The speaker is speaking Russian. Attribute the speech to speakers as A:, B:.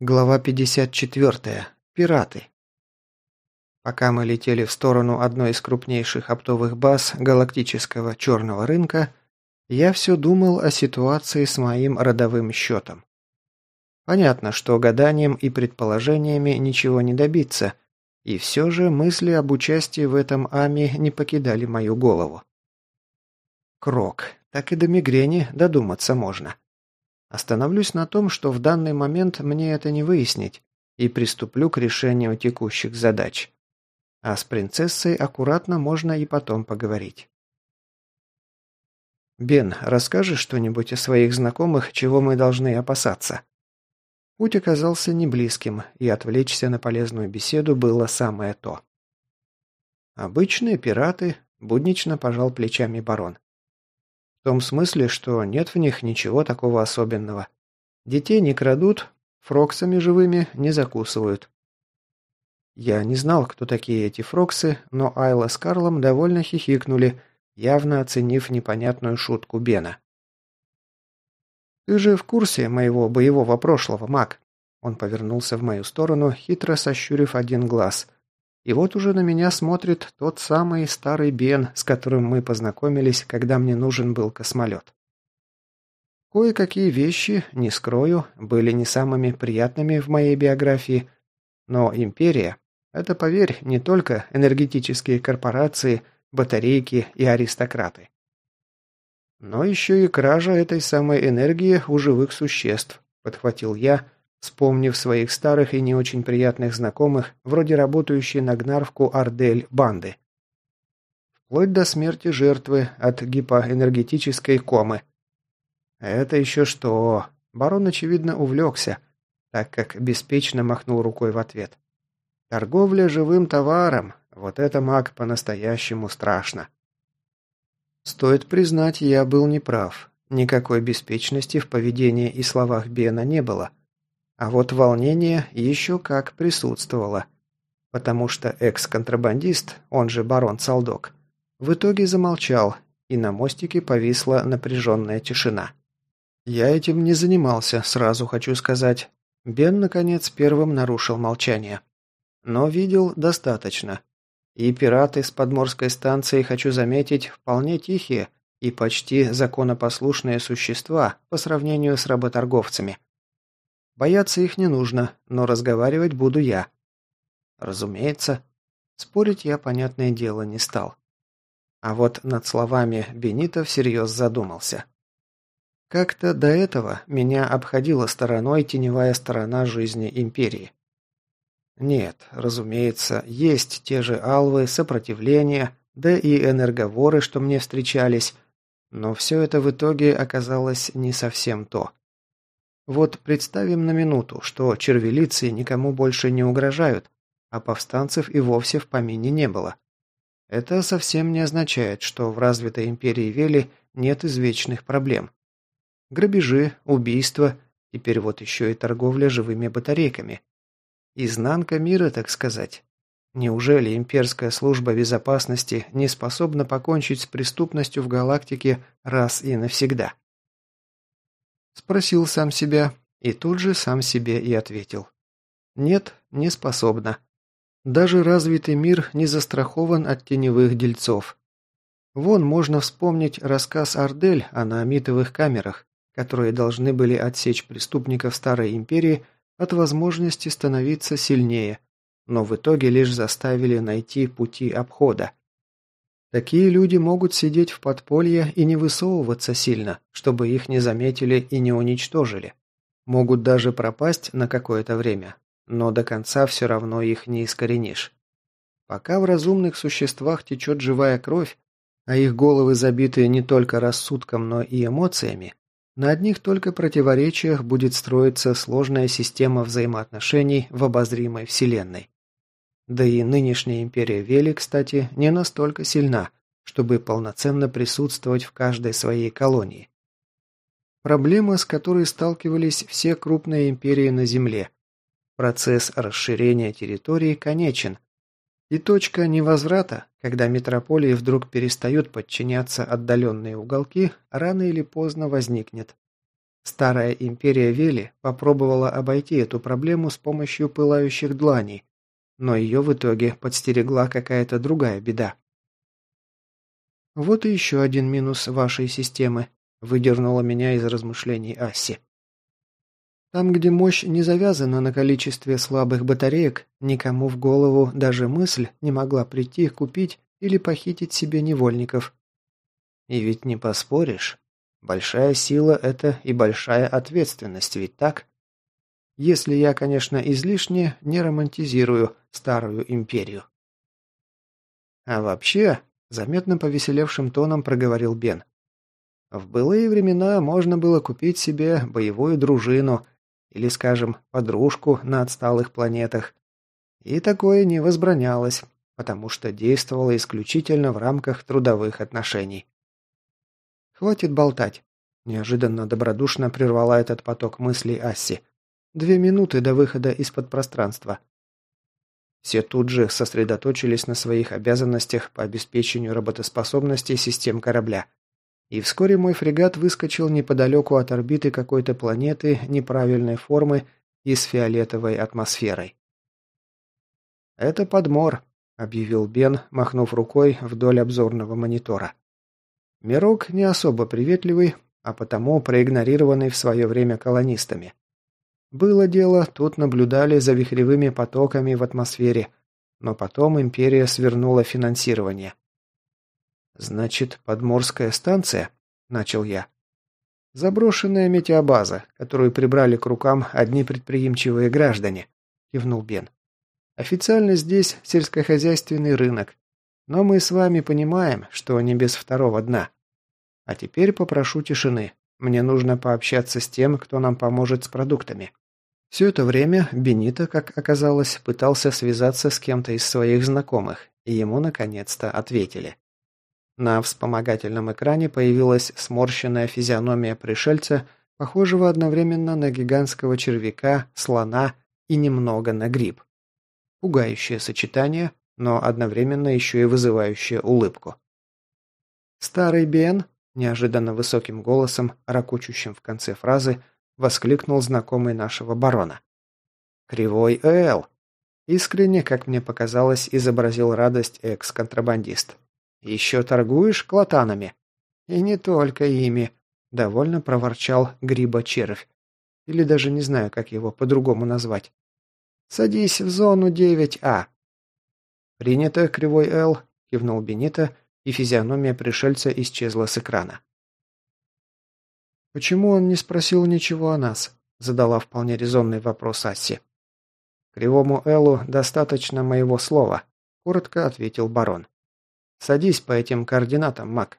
A: Глава 54. Пираты. Пока мы летели в сторону одной из крупнейших оптовых баз галактического черного рынка, я все думал о ситуации с моим родовым счетом. Понятно, что гаданием и предположениями ничего не добиться, и все же мысли об участии в этом АМИ не покидали мою голову. Крок. Так и до мигрени додуматься можно. Остановлюсь на том, что в данный момент мне это не выяснить, и приступлю к решению текущих задач. А с принцессой аккуратно можно и потом поговорить. «Бен, расскажешь что-нибудь о своих знакомых, чего мы должны опасаться?» Путь оказался неблизким, и отвлечься на полезную беседу было самое то. «Обычные пираты», – буднично пожал плечами барон. Том смысле, что нет в них ничего такого особенного. Детей не крадут, фроксами живыми не закусывают. Я не знал, кто такие эти фроксы, но Айла с Карлом довольно хихикнули, явно оценив непонятную шутку Бена. «Ты же в курсе моего боевого прошлого, маг?» Он повернулся в мою сторону, хитро сощурив один глаз – и вот уже на меня смотрит тот самый старый Бен, с которым мы познакомились, когда мне нужен был космолет. Кое-какие вещи, не скрою, были не самыми приятными в моей биографии, но империя – это, поверь, не только энергетические корпорации, батарейки и аристократы. Но еще и кража этой самой энергии у живых существ, подхватил я – вспомнив своих старых и не очень приятных знакомых, вроде работающей на Гнарвку Ардель банды. Вплоть до смерти жертвы от гипоэнергетической комы. Это еще что? Барон, очевидно, увлекся, так как беспечно махнул рукой в ответ. Торговля живым товаром, вот это маг по-настоящему страшно. Стоит признать, я был неправ. Никакой беспечности в поведении и словах Бена не было. А вот волнение еще как присутствовало. Потому что экс-контрабандист, он же барон Салдок, в итоге замолчал, и на мостике повисла напряженная тишина. Я этим не занимался, сразу хочу сказать. Бен, наконец, первым нарушил молчание. Но видел достаточно. И пираты с подморской станции, хочу заметить, вполне тихие и почти законопослушные существа по сравнению с работорговцами. Бояться их не нужно, но разговаривать буду я. Разумеется. Спорить я, понятное дело, не стал. А вот над словами Бенита всерьез задумался. Как-то до этого меня обходила стороной теневая сторона жизни Империи. Нет, разумеется, есть те же алвы, сопротивления, да и энерговоры, что мне встречались, но все это в итоге оказалось не совсем то. Вот представим на минуту, что червелицы никому больше не угрожают, а повстанцев и вовсе в помине не было. Это совсем не означает, что в развитой империи Вели нет извечных проблем. Грабежи, убийства, теперь вот еще и торговля живыми батарейками. Изнанка мира, так сказать. Неужели имперская служба безопасности не способна покончить с преступностью в галактике раз и навсегда? Спросил сам себя и тут же сам себе и ответил. Нет, не способна. Даже развитый мир не застрахован от теневых дельцов. Вон можно вспомнить рассказ Ардель о наамитовых камерах, которые должны были отсечь преступников Старой Империи от возможности становиться сильнее, но в итоге лишь заставили найти пути обхода. Такие люди могут сидеть в подполье и не высовываться сильно, чтобы их не заметили и не уничтожили. Могут даже пропасть на какое-то время, но до конца все равно их не искоренишь. Пока в разумных существах течет живая кровь, а их головы забиты не только рассудком, но и эмоциями, на одних только противоречиях будет строиться сложная система взаимоотношений в обозримой Вселенной. Да и нынешняя империя Вели, кстати, не настолько сильна, чтобы полноценно присутствовать в каждой своей колонии. Проблема, с которой сталкивались все крупные империи на Земле. Процесс расширения территории конечен. И точка невозврата, когда метрополии вдруг перестают подчиняться отдаленные уголки, рано или поздно возникнет. Старая империя Вели попробовала обойти эту проблему с помощью пылающих дланей, но ее в итоге подстерегла какая-то другая беда. «Вот и еще один минус вашей системы», – выдернула меня из размышлений Асси. Там, где мощь не завязана на количестве слабых батареек, никому в голову даже мысль не могла прийти купить или похитить себе невольников. И ведь не поспоришь. Большая сила – это и большая ответственность, ведь так? Если я, конечно, излишне не романтизирую старую империю. А вообще, заметно повеселевшим тоном проговорил Бен. В былые времена можно было купить себе боевую дружину или, скажем, подружку на отсталых планетах. И такое не возбранялось, потому что действовало исключительно в рамках трудовых отношений. «Хватит болтать», – неожиданно добродушно прервала этот поток мыслей Асси. Две минуты до выхода из-под пространства. Все тут же сосредоточились на своих обязанностях по обеспечению работоспособности систем корабля. И вскоре мой фрегат выскочил неподалеку от орбиты какой-то планеты неправильной формы и с фиолетовой атмосферой. «Это подмор», — объявил Бен, махнув рукой вдоль обзорного монитора. Мирок не особо приветливый, а потому проигнорированный в свое время колонистами. Было дело, тут наблюдали за вихревыми потоками в атмосфере, но потом империя свернула финансирование. «Значит, подморская станция?» – начал я. «Заброшенная метеобаза, которую прибрали к рукам одни предприимчивые граждане», – кивнул Бен. «Официально здесь сельскохозяйственный рынок, но мы с вами понимаем, что не без второго дна. А теперь попрошу тишины. Мне нужно пообщаться с тем, кто нам поможет с продуктами. Все это время Бенито, как оказалось, пытался связаться с кем-то из своих знакомых, и ему наконец-то ответили. На вспомогательном экране появилась сморщенная физиономия пришельца, похожего одновременно на гигантского червяка, слона и немного на гриб. Пугающее сочетание, но одновременно еще и вызывающее улыбку. «Старый Бен», неожиданно высоким голосом, ракучущим в конце фразы, воскликнул знакомый нашего барона. «Кривой Эл!» Искренне, как мне показалось, изобразил радость экс-контрабандист. «Еще торгуешь клотанами?» «И не только ими», — довольно проворчал Гриба-червь. Или даже не знаю, как его по-другому назвать. «Садись в зону 9А». «Принято, Кривой Эл», — кивнул Бенито, и физиономия пришельца исчезла с экрана. «Почему он не спросил ничего о нас?» – задала вполне резонный вопрос Асси. «Кривому Эллу достаточно моего слова», – коротко ответил барон. «Садись по этим координатам, маг.